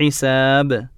حساب.